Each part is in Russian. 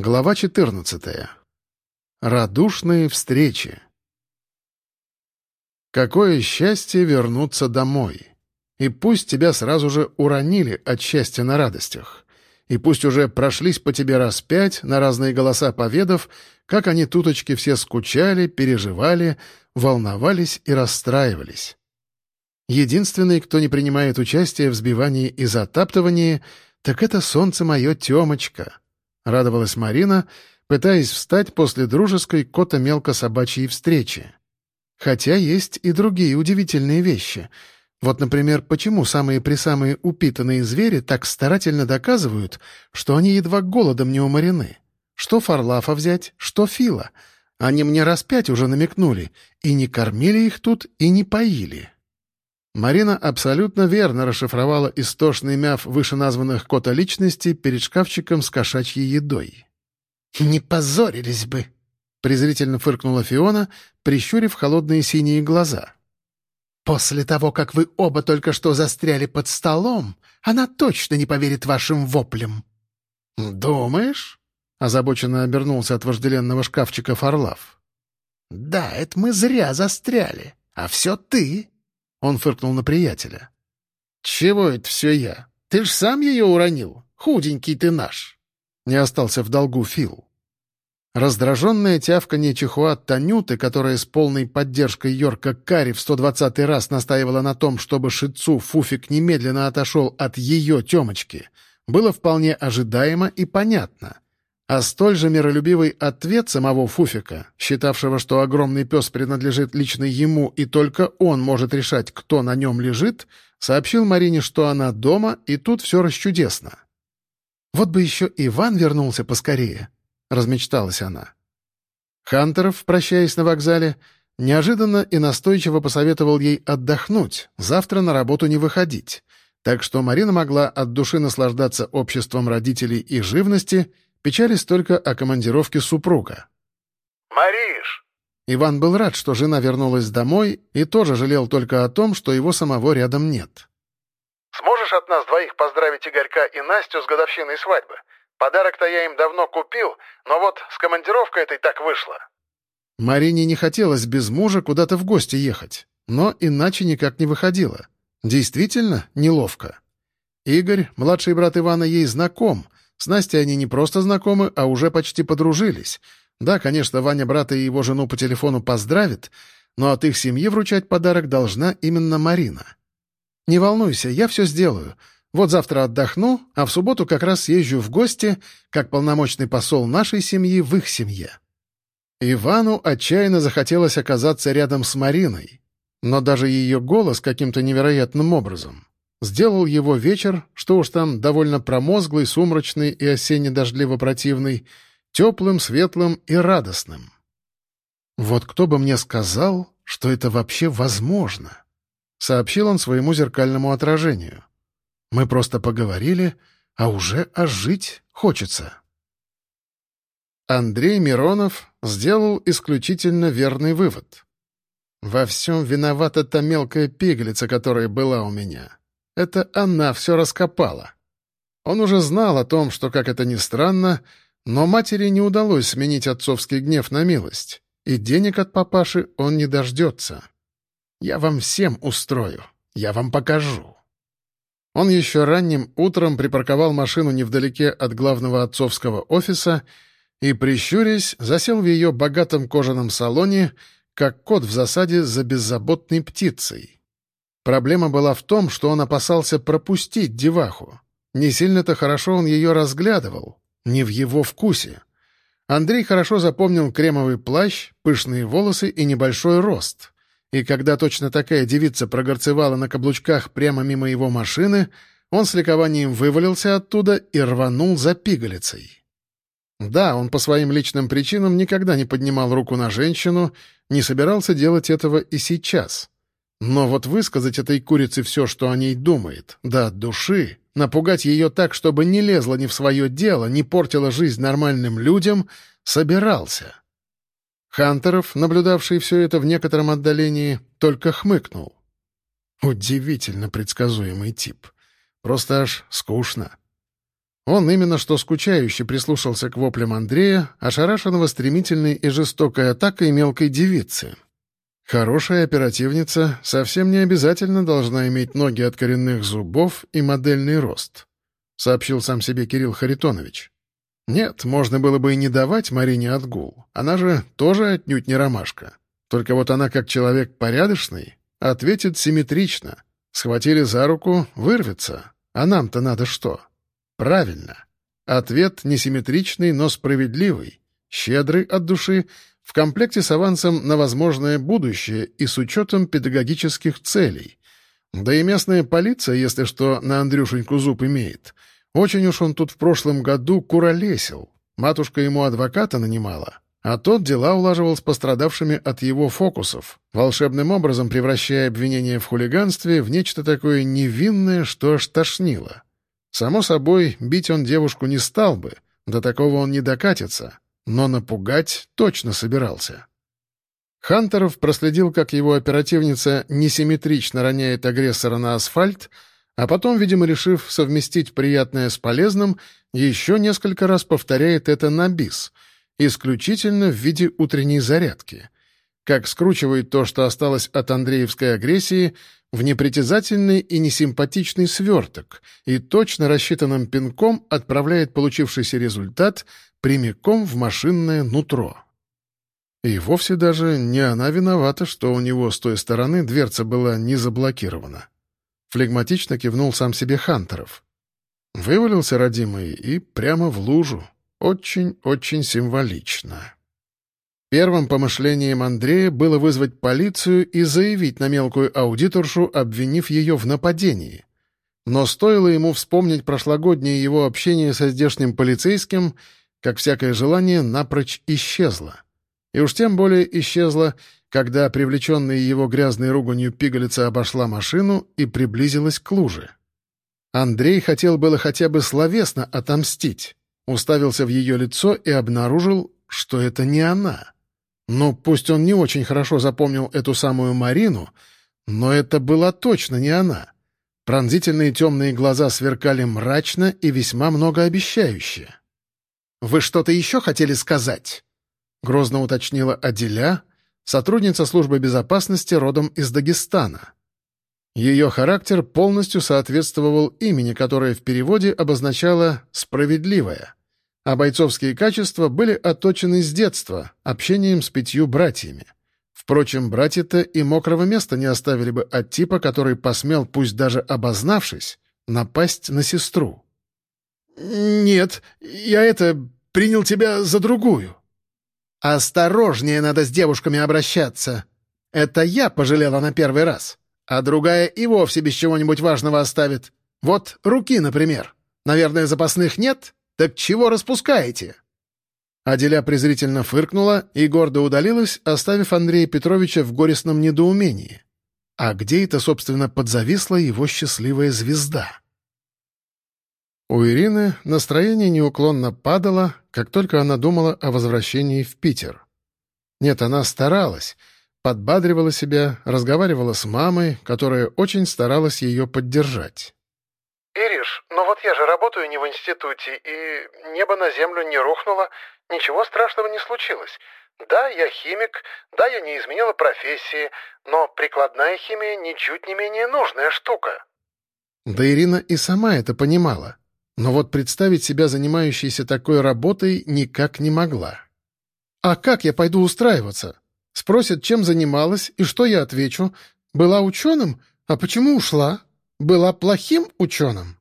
Глава 14. Радушные встречи. Какое счастье вернуться домой. И пусть тебя сразу же уронили от счастья на радостях. И пусть уже прошлись по тебе раз пять, на разные голоса поведав, как они туточки все скучали, переживали, волновались и расстраивались. Единственный, кто не принимает участие в сбивании и затаптывании, так это солнце мое Темочка — радовалась Марина, пытаясь встать после дружеской кота-мелко-собачьей встречи. Хотя есть и другие удивительные вещи. Вот, например, почему самые-присамые упитанные звери так старательно доказывают, что они едва голодом не уморены? Что Фарлафа взять, что Фила? Они мне раз пять уже намекнули, и не кормили их тут, и не поили. Марина абсолютно верно расшифровала истошный мяв вышеназванных кота личностей перед шкафчиком с кошачьей едой. «Не позорились бы!» — презрительно фыркнула Фиона, прищурив холодные синие глаза. «После того, как вы оба только что застряли под столом, она точно не поверит вашим воплям». «Думаешь?» — озабоченно обернулся от вожделенного шкафчика Фарлав. «Да, это мы зря застряли. А все ты. Он фыркнул на приятеля. «Чего это все я? Ты ж сам ее уронил. Худенький ты наш!» Не остался в долгу Фил. Раздраженная тявканье чихуа Танюты, которая с полной поддержкой Йорка Карри в 120-й раз настаивала на том, чтобы Шицу Фуфик немедленно отошел от ее темочки, было вполне ожидаемо и понятно — а столь же миролюбивый ответ самого Фуфика, считавшего, что огромный пес принадлежит лично ему и только он может решать, кто на нем лежит, сообщил Марине, что она дома, и тут все расчудесно. «Вот бы еще Иван вернулся поскорее», — размечталась она. Хантеров, прощаясь на вокзале, неожиданно и настойчиво посоветовал ей отдохнуть, завтра на работу не выходить, так что Марина могла от души наслаждаться обществом родителей и живности — Печались только о командировке супруга. «Мариш!» Иван был рад, что жена вернулась домой, и тоже жалел только о том, что его самого рядом нет. «Сможешь от нас двоих поздравить Игорька и Настю с годовщиной свадьбы? Подарок-то я им давно купил, но вот с командировкой этой так вышло». Марине не хотелось без мужа куда-то в гости ехать, но иначе никак не выходило. Действительно неловко. Игорь, младший брат Ивана, ей знаком — с Настей они не просто знакомы, а уже почти подружились. Да, конечно, Ваня брата и его жену по телефону поздравит, но от их семьи вручать подарок должна именно Марина. «Не волнуйся, я все сделаю. Вот завтра отдохну, а в субботу как раз съезжу в гости, как полномочный посол нашей семьи в их семье». Ивану отчаянно захотелось оказаться рядом с Мариной, но даже ее голос каким-то невероятным образом Сделал его вечер, что уж там довольно промозглый, сумрачный и осенне-дождливо-противный, теплым, светлым и радостным. «Вот кто бы мне сказал, что это вообще возможно?» — сообщил он своему зеркальному отражению. «Мы просто поговорили, а уже ожить хочется». Андрей Миронов сделал исключительно верный вывод. «Во всем виновата та мелкая пигалица, которая была у меня. Это она все раскопала. Он уже знал о том, что, как это ни странно, но матери не удалось сменить отцовский гнев на милость, и денег от папаши он не дождется. «Я вам всем устрою, я вам покажу». Он еще ранним утром припарковал машину невдалеке от главного отцовского офиса и, прищурясь, засел в ее богатом кожаном салоне, как кот в засаде за беззаботной птицей. Проблема была в том, что он опасался пропустить деваху. Не сильно-то хорошо он ее разглядывал, не в его вкусе. Андрей хорошо запомнил кремовый плащ, пышные волосы и небольшой рост. И когда точно такая девица прогорцевала на каблучках прямо мимо его машины, он с ликованием вывалился оттуда и рванул за пигалицей. Да, он по своим личным причинам никогда не поднимал руку на женщину, не собирался делать этого и сейчас. Но вот высказать этой курице все, что о ней думает, да от души, напугать ее так, чтобы не лезла ни в свое дело, не портила жизнь нормальным людям, собирался. Хантеров, наблюдавший все это в некотором отдалении, только хмыкнул. Удивительно предсказуемый тип. Просто аж скучно. Он именно что скучающе прислушался к воплям Андрея, ошарашенного стремительной и жестокой атакой мелкой девицы. Хорошая оперативница совсем не обязательно должна иметь ноги от коренных зубов и модельный рост, сообщил сам себе Кирилл Харитонович. Нет, можно было бы и не давать Марине отгул. Она же тоже отнюдь не ромашка. Только вот она, как человек порядочный, ответит симметрично. Схватили за руку — вырвется. А нам-то надо что? Правильно. Ответ несимметричный, но справедливый, щедрый от души, в комплекте с авансом на возможное будущее и с учетом педагогических целей. Да и местная полиция, если что, на Андрюшеньку зуб имеет. Очень уж он тут в прошлом году куролесил. Матушка ему адвоката нанимала. А тот дела улаживал с пострадавшими от его фокусов, волшебным образом превращая обвинение в хулиганстве в нечто такое невинное, что аж тошнило. Само собой, бить он девушку не стал бы, до такого он не докатится, но напугать точно собирался. Хантеров проследил, как его оперативница несимметрично роняет агрессора на асфальт, а потом, видимо, решив совместить приятное с полезным, еще несколько раз повторяет это на бис, исключительно в виде утренней зарядки. Как скручивает то, что осталось от Андреевской агрессии — в непритязательный и несимпатичный сверток и точно рассчитанным пинком отправляет получившийся результат прямиком в машинное нутро. И вовсе даже не она виновата, что у него с той стороны дверца была не заблокирована. Флегматично кивнул сам себе Хантеров. Вывалился родимый и прямо в лужу. Очень-очень символично. Первым помышлением Андрея было вызвать полицию и заявить на мелкую аудиторшу, обвинив ее в нападении. Но стоило ему вспомнить прошлогоднее его общение со здешним полицейским, как всякое желание напрочь исчезло. И уж тем более исчезло, когда привлеченная его грязной руганью пигалица обошла машину и приблизилась к луже. Андрей хотел было хотя бы словесно отомстить, уставился в ее лицо и обнаружил, что это не она. Ну, пусть он не очень хорошо запомнил эту самую Марину, но это была точно не она. Пронзительные темные глаза сверкали мрачно и весьма многообещающе. «Вы что-то еще хотели сказать?» — грозно уточнила Аделя, сотрудница службы безопасности родом из Дагестана. Ее характер полностью соответствовал имени, которое в переводе обозначало «справедливая» а бойцовские качества были отточены с детства, общением с пятью братьями. Впрочем, братья-то и мокрого места не оставили бы от типа, который посмел, пусть даже обознавшись, напасть на сестру. «Нет, я это... принял тебя за другую». «Осторожнее надо с девушками обращаться. Это я пожалела на первый раз, а другая и вовсе без чего-нибудь важного оставит. Вот руки, например. Наверное, запасных нет?» «Так чего распускаете?» Аделя презрительно фыркнула и гордо удалилась, оставив Андрея Петровича в горестном недоумении. А где это, собственно, подзависла его счастливая звезда? У Ирины настроение неуклонно падало, как только она думала о возвращении в Питер. Нет, она старалась, подбадривала себя, разговаривала с мамой, которая очень старалась ее поддержать. «Ириш, но вот я же работаю не в институте, и небо на землю не рухнуло, ничего страшного не случилось. Да, я химик, да, я не изменила профессии, но прикладная химия ничуть не менее нужная штука». Да Ирина и сама это понимала, но вот представить себя занимающейся такой работой никак не могла. «А как я пойду устраиваться?» Спросят, чем занималась, и что я отвечу. «Была ученым? А почему ушла?» была плохим ученым?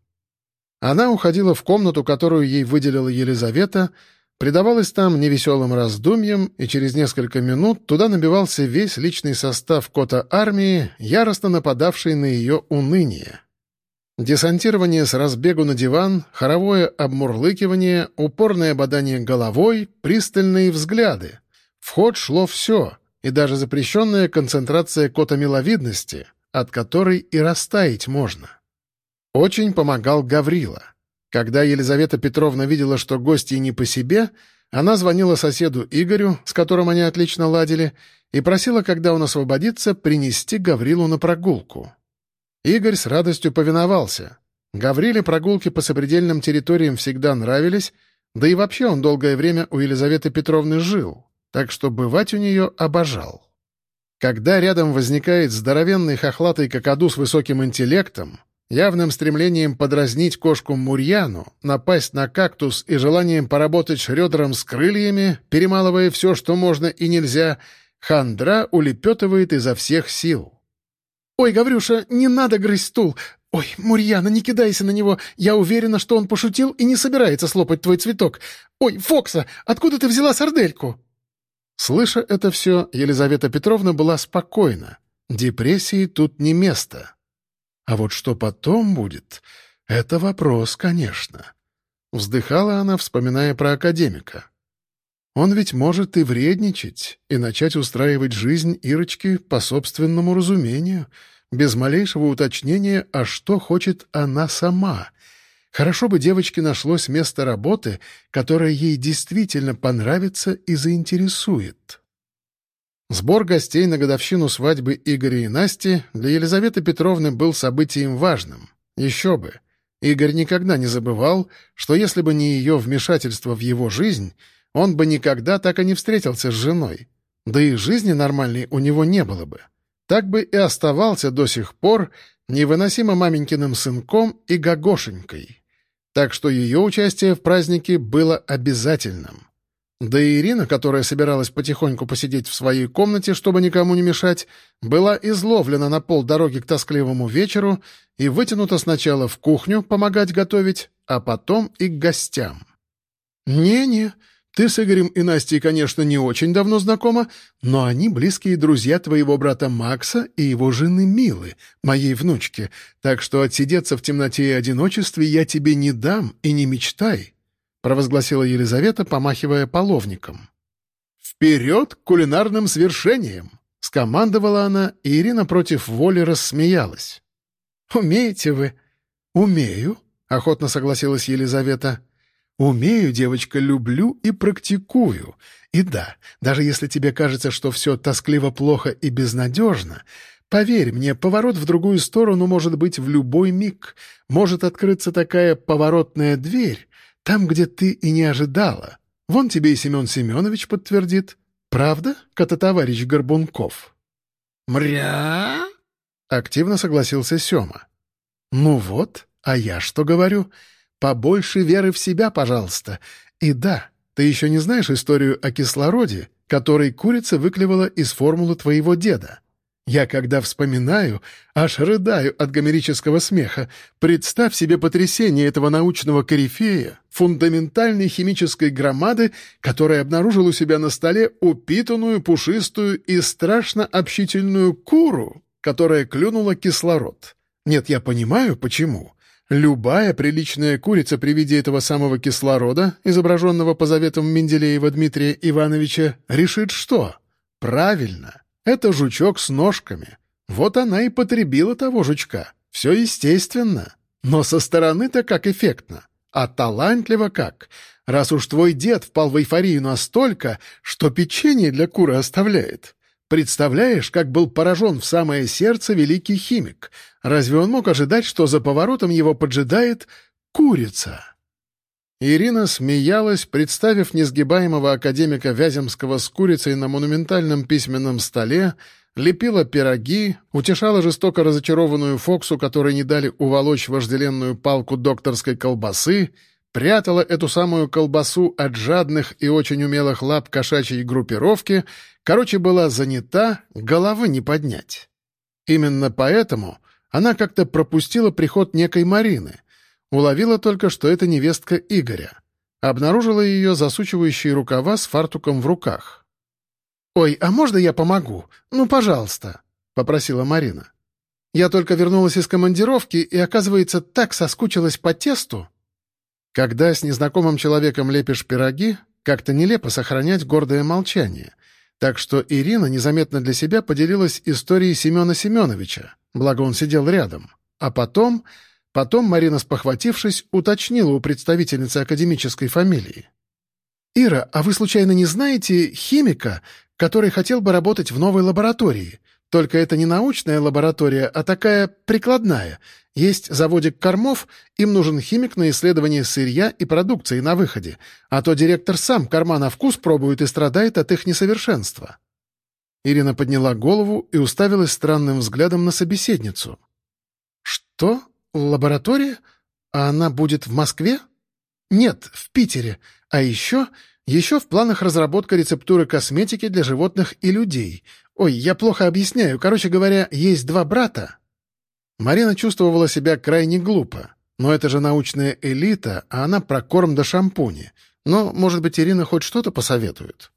Она уходила в комнату, которую ей выделила Елизавета, предавалась там невеселым раздумьям, и через несколько минут туда набивался весь личный состав кота армии, яростно нападавший на ее уныние. Десантирование с разбегу на диван, хоровое обмурлыкивание, упорное бодание головой, пристальные взгляды. В ход шло все, и даже запрещенная концентрация кота-миловидности — от которой и растаять можно. Очень помогал Гаврила. Когда Елизавета Петровна видела, что гости не по себе, она звонила соседу Игорю, с которым они отлично ладили, и просила, когда он освободится, принести Гаврилу на прогулку. Игорь с радостью повиновался. Гавриле прогулки по сопредельным территориям всегда нравились, да и вообще он долгое время у Елизаветы Петровны жил, так что бывать у нее обожал. Когда рядом возникает здоровенный хохлатый какаду с высоким интеллектом, явным стремлением подразнить кошку Мурьяну, напасть на кактус и желанием поработать шредером с крыльями, перемалывая все, что можно и нельзя, хандра улепетывает изо всех сил. «Ой, Гаврюша, не надо грызть стул! Ой, Мурьяна, не кидайся на него! Я уверена, что он пошутил и не собирается слопать твой цветок! Ой, Фокса, откуда ты взяла сардельку?» Слыша это все, Елизавета Петровна была спокойна. Депрессии тут не место. А вот что потом будет, это вопрос, конечно. Вздыхала она, вспоминая про академика. Он ведь может и вредничать, и начать устраивать жизнь Ирочки по собственному разумению, без малейшего уточнения, а что хочет она сама. Хорошо бы девочке нашлось место работы, которое ей действительно понравится и заинтересует. Сбор гостей на годовщину свадьбы Игоря и Насти для Елизаветы Петровны был событием важным. Еще бы. Игорь никогда не забывал, что если бы не ее вмешательство в его жизнь — он бы никогда так и не встретился с женой. Да и жизни нормальной у него не было бы. Так бы и оставался до сих пор невыносимо маменькиным сынком и гагошенькой. Так что ее участие в празднике было обязательным. Да и Ирина, которая собиралась потихоньку посидеть в своей комнате, чтобы никому не мешать, была изловлена на полдороги к тоскливому вечеру и вытянута сначала в кухню помогать готовить, а потом и к гостям. «Не-не, ты с Игорем и Настей, конечно, не очень давно знакома, но они близкие друзья твоего брата Макса и его жены Милы, моей внучки, так что отсидеться в темноте и одиночестве я тебе не дам и не мечтай», — провозгласила Елизавета, помахивая половником. «Вперед к кулинарным свершениям!» — скомандовала она, и Ирина против воли рассмеялась. «Умеете вы?» «Умею», — охотно согласилась Елизавета. Умею, девочка, люблю и практикую. И да, даже если тебе кажется, что все тоскливо плохо и безнадежно, поверь мне, поворот в другую сторону может быть в любой миг. Может открыться такая поворотная дверь, там, где ты и не ожидала. Вон тебе и Семен Семенович подтвердит. Правда, кота-товарищ Горбунков? «Мря?» — активно согласился Сема. «Ну вот, а я что говорю?» Побольше веры в себя, пожалуйста. И да, ты еще не знаешь историю о кислороде, который курица выклевала из формулы твоего деда. Я, когда вспоминаю, аж рыдаю от гомерического смеха. Представь себе потрясение этого научного корифея, фундаментальной химической громады, которая обнаружил у себя на столе упитанную, пушистую и страшно общительную куру, которая клюнула кислород. Нет, я понимаю, почему. Любая приличная курица при виде этого самого кислорода, изображенного по заветам Менделеева Дмитрия Ивановича, решит что? Правильно, это жучок с ножками. Вот она и потребила того жучка. Все естественно. Но со стороны-то как эффектно. А талантливо как. Раз уж твой дед впал в эйфорию настолько, что печенье для куры оставляет. Представляешь, как был поражен в самое сердце великий химик. Разве он мог ожидать, что за поворотом его поджидает курица? Ирина смеялась, представив несгибаемого академика Вяземского с курицей на монументальном письменном столе, лепила пироги, утешала жестоко разочарованную Фоксу, которой не дали уволочь вожделенную палку докторской колбасы, прятала эту самую колбасу от жадных и очень умелых лап кошачьей группировки, короче, была занята, головы не поднять. Именно поэтому она как-то пропустила приход некой Марины, уловила только, что это невестка Игоря. Обнаружила ее засучивающие рукава с фартуком в руках. «Ой, а можно я помогу? Ну, пожалуйста», — попросила Марина. «Я только вернулась из командировки и, оказывается, так соскучилась по тесту». Когда с незнакомым человеком лепишь пироги, как-то нелепо сохранять гордое молчание. Так что Ирина незаметно для себя поделилась историей Семена Семеновича, благо он сидел рядом. А потом... Потом Марина, спохватившись, уточнила у представительницы академической фамилии. «Ира, а вы случайно не знаете химика, который хотел бы работать в новой лаборатории? Только это не научная лаборатория, а такая прикладная. Есть заводик кормов, им нужен химик на исследование сырья и продукции на выходе, а то директор сам корма на вкус пробует и страдает от их несовершенства». Ирина подняла голову и уставилась странным взглядом на собеседницу. «Что? Лаборатория? А она будет в Москве?» «Нет, в Питере. А еще еще в планах разработка рецептуры косметики для животных и людей. Ой, я плохо объясняю. Короче говоря, есть два брата». Марина чувствовала себя крайне глупо. Но это же научная элита, а она про корм до шампуни. Но, может быть, Ирина хоть что-то посоветует.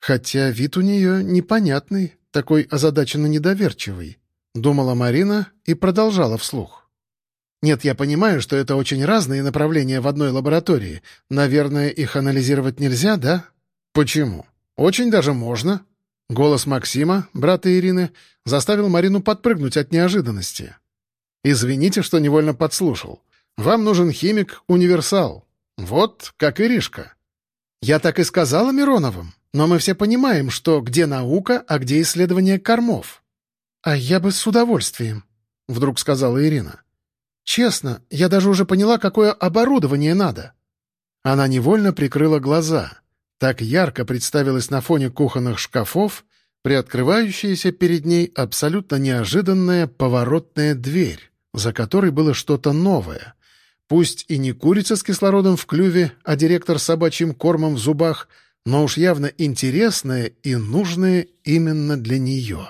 Хотя вид у нее непонятный, такой озадаченно недоверчивый. Думала Марина и продолжала вслух. Нет, я понимаю, что это очень разные направления в одной лаборатории. Наверное, их анализировать нельзя, да? Почему? Очень даже можно. Голос Максима, брата Ирины, заставил Марину подпрыгнуть от неожиданности. Извините, что невольно подслушал. Вам нужен химик-универсал. Вот, как Иришка. Я так и сказала Мироновым, но мы все понимаем, что где наука, а где исследование кормов. А я бы с удовольствием, — вдруг сказала Ирина. Честно, я даже уже поняла, какое оборудование надо». Она невольно прикрыла глаза. Так ярко представилась на фоне кухонных шкафов приоткрывающаяся перед ней абсолютно неожиданная поворотная дверь, за которой было что-то новое. Пусть и не курица с кислородом в клюве, а директор с собачьим кормом в зубах, но уж явно интересное и нужное именно для нее.